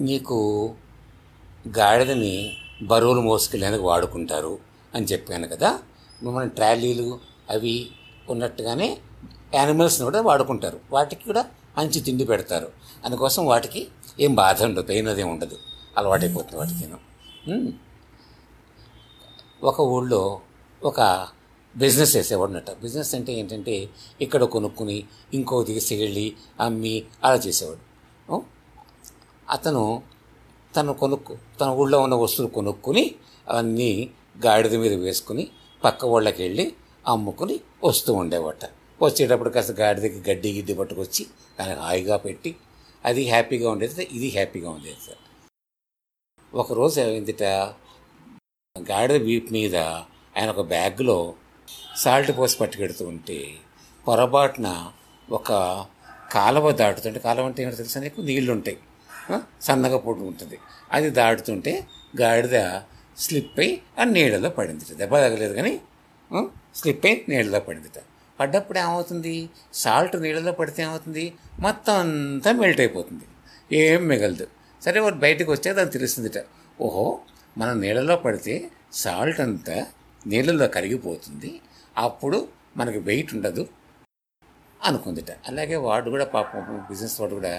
నీకు గాడిదని బరువులు మోసుకెళ్ళేందుకు వాడుకుంటారు అని చెప్పాను కదా. మన ట్రాలీలు అవి ఉన్నట్టుగానే యానిమల్స్ని కూడా వాడుకుంటారు. వాటికి కూడా మంచి తిండి పెడతారు. అందుకోసం వాటికి ఏం బాధ ఉండదు పెయిన్ అదే ఉండదు. అలవాటైపోతుంది వాటికి ఒక ఊళ్ళో ఒక బిజినెస్ చేసేవాడునట. బిజినెస్ అంటే ఏంటంటే ఇక్కడ కొనుక్కుని ఇంకో తీసుకెళ్ళి అమ్మి అలా చేసేవాడు. అతను తను కొనుక్కు తన ఊళ్ళో ఉన్న వస్తువులు కొనుక్కుని అవన్నీ గాడిద మీద వేసుకుని పక్క ఊళ్ళకి వెళ్ళి అమ్ముకుని వస్తూ ఉండేవాట. వచ్చేటప్పుడు కాస్త గాడిదకి గడ్డి గిడ్డి పట్టుకొచ్చి దాన్ని హాయిగా పెట్టి అది హ్యాపీగా ఉండేది ఇది హ్యాపీగా ఉండేది సార్. ఒకరోజు ఏమైందిట గాడిద వీపు మీద ఆయన ఒక బ్యాగ్లో సాల్ట్ పోసి పట్టుకెడుతూ ఉంటే పొరపాటున ఒక కాలువ దాటుతుంటే కాలువ అంటే ఏంటో తెలుసా నీకు? నీళ్ళు ఉంటాయి సన్నగా పొడి ఉంటుంది. అది దాటుతుంటే గాడిద స్లిప్ అయి ఆ నీళ్ళలో పడింది దెబ్బ తగలేదు కానీ స్లిప్ అయి నీళ్ళలో పడిందిట. పడ్డప్పుడు ఏమవుతుంది? సాల్ట్ నీళ్ళలో పడితే ఏమవుతుంది? మొత్తం అంతా మెల్ట్ అయిపోతుంది. ఏం మిగలదు. సరే వాడు బయటకు వచ్చే దానికి తెలుస్తుందిట. ఓహో మనం నీళ్ళలో పడితే సాల్ట్ అంతా నీళ్ళలో కరిగిపోతుంది. అప్పుడు మనకి వెయిట్ ఉండదు అనుకుందిట. అలాగే వాడు కూడా పాపం బిజినెస్ వాడు కూడా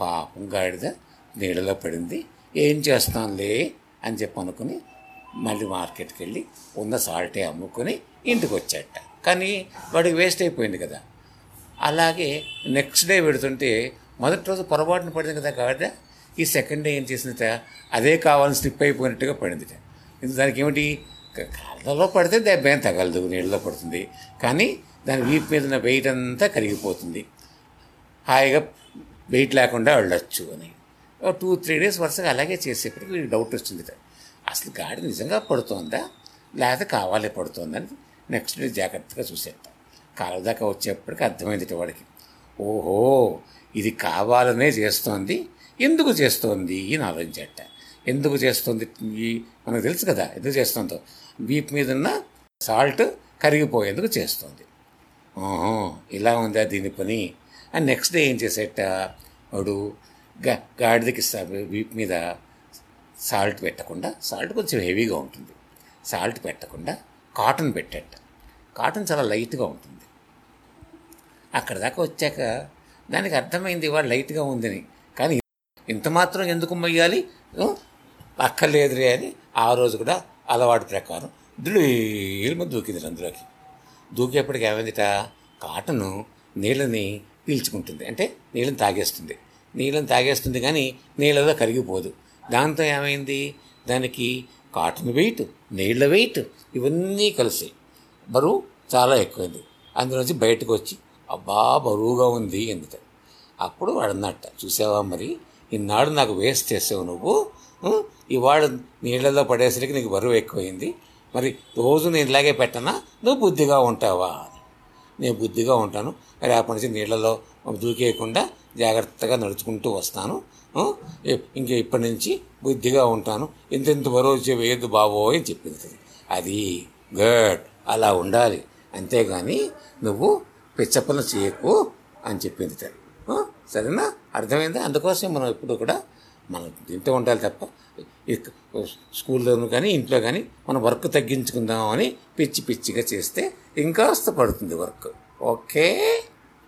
పాపం గాడిద నీళ్ళలో పడింది. ఏం చేస్తాంలే అని చెప్పి అనుకుని మళ్ళీ మార్కెట్కి వెళ్ళి ఉన్న సాల్టే అమ్ముకొని ఇంటికి వచ్చాట కానీ వాడికి వేస్ట్ అయిపోయింది కదా. అలాగే నెక్స్ట్ డే పెడుతుంటే మొదటి రోజు పొరపాటున పడింది కదా కాబట్టి ఈ సెకండ్ డే ఏం చేసిందిట? అదే కావాలని స్లిప్ అయిపోయినట్టుగా పడిందిట. దానికి ఏమిటి? క- కాళ్ళలో పడితే దెబ్బ ఏం తగలదు నీళ్ళలో పడుతుంది. కానీ దాని వీపు మీద ఉన్న వెయిట్ అంతా కరిగిపోతుంది. హాయిగా వెయిట్ లేకుండా వెళ్ళొచ్చు అని. టూ త్రీ డేస్ వరుసగా అలాగే చేసేప్పటికి వీడికి డౌట్ వచ్చింది. అసలు గాడి నిజంగా పడుతోందా? లేకపోతే కావాలే పడుతోందని నెక్స్ట్ డే జాగ్రత్తగా చూసేట కాలు దాకా వచ్చేప్పటికి అర్థమైంది వాడికి. ఓహో ఇది కావాలనే చేస్తోంది. ఎందుకు చేస్తోంది అని ఆలోచించట. ఎందుకు చేస్తుంది? ఈ మనకు తెలుసు కదా ఎందుకు చేస్తుందో. వీపు మీద ఉన్న సాల్ట్ కరిగిపోయేందుకు చేస్తుంది? ఇలా ఉందా దీని పని? అండ్ నెక్స్ట్ డే ఏం చేసేట? వాడు గాడిదకి వీపు మీద సాల్ట్ పెట్టకుండా సాల్ట్ కొంచెం హెవీగా ఉంటుంది. సాల్ట్ పెట్టకుండా కాటన్ పెట్టండి కాటన్ చాలా లైట్గా ఉంటుంది. అక్కడ దాకా వచ్చాక దానికి అర్థమైంది వాడు లైట్గా ఉందని. కానీ ఇంత మాత్రం ఎందుకు మొయ్యాలి? అక్కర్లేదురే అని ఆ రోజు కూడా అలవాటు ప్రకారం దులీల్మ దూకింది అందులోకి. దూకేపటికి ఏమైందిట? కాటను నీళ్ళని పీల్చుకుంటుంది. అంటే నీళ్ళని తాగేస్తుంది. నీళ్ళని తాగేస్తుంది కానీ నీళ్ళలో కరిగిపోదు. దాంతో ఏమైంది? దానికి కాటన్ వెయిట్ నీళ్ళ వెయిట్ ఇవన్నీ కలిసి బరువు చాలా ఎక్కువైంది. అందులోంచి బయటకు వచ్చి అబ్బా బరువుగా ఉంది ఎందుక. అప్పుడు వాడు అన్నట్ట చూసావా మరి? ఈనాడు నాకు వేస్ట్ చేసావు నువ్వు. ఉ? ఇవాళ నీళ్ళలో పడేసరికి నీకు బరువు ఎక్కువైంది. మరి రోజు నేను ఇలాగే పెట్టనా? నువ్వు బుద్ధిగా ఉంటావా? అని నేను బుద్ధిగా ఉంటాను. రేపటి నుంచి నీళ్ళలో దూకేయకుండా జాగ్రత్తగా నడుచుకుంటూ వస్తాను. ఇంక ఇప్పటి నుంచి బుద్ధిగా ఉంటాను. ఇంతెంత బరువు వేయద్దు బాబోయ్ అని చెప్పింది అది గుడ్ అలా ఉండాలి. అంతేగాని నువ్వు పిచ్చపన చేయకు అని చెప్పింది తను. సరేనా? అర్థమైందా? అందుకోసం మనం ఎప్పుడు కూడా మనం తింటూ ఉండాలి తప్ప స్కూల్లోనూ కానీ ఇంట్లో కానీ మనం వర్క్ తగ్గించుకుందామని పిచ్చి పిచ్చిగా చేస్తే ఇంకాస్త పడుతుంది వర్క్. ఓకే?